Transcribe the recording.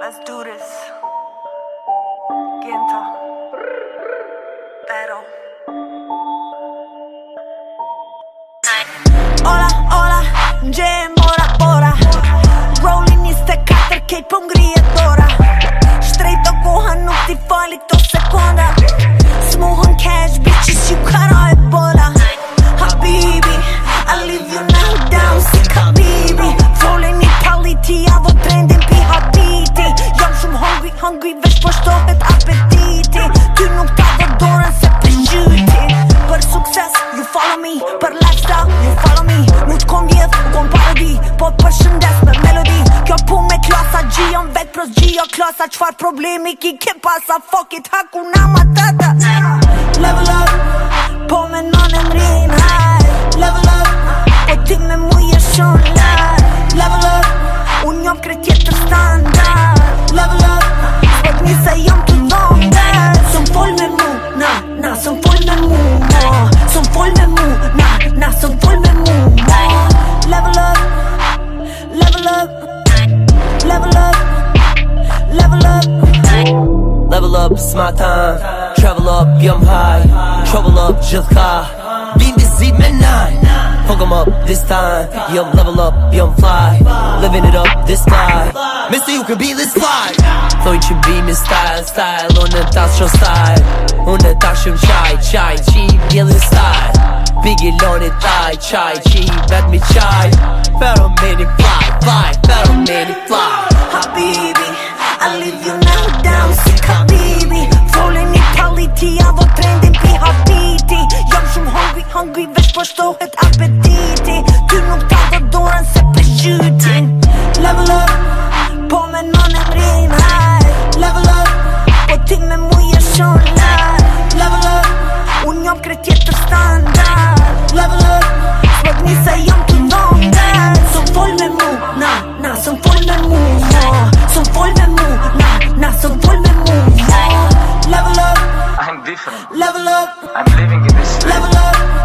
Let's do this. Genta. Battle. Ola, ola, gjem, veç po shtohet apetiti Ty nuk ta dhe dorën se për gjyti Për sukses, you follow me. Për lifestyle, you follow me. Nuk t'kom vjedh, u kom parodi. Po të përshëndes me melodi. Kjo pu me klasa, gjion vet pros gjio klasa. Qfar problemi ki ke pasa Fuck it, hakuna matata Level up, po me non e mrin high. Level up, po ti me mu je shon fol me mu mo Level up, level up, level up, level up. Level up, it's my time. Travel up, jam high. Trouble up, gjithka Bim bizit me nine Fuck 'em up this time. Jam level up, jam fly. Living it up this fly Mister you could be this fly Thoj që bimi style, style Unë e tas shumë style Unë tas shumë qaj, qaj Qi bjellin style Biggie loni taj, qaj Qi vet mi qaj Pero meni fly, fly Pero meni fly. Habibi, I leave you now up, I'm living in this level up,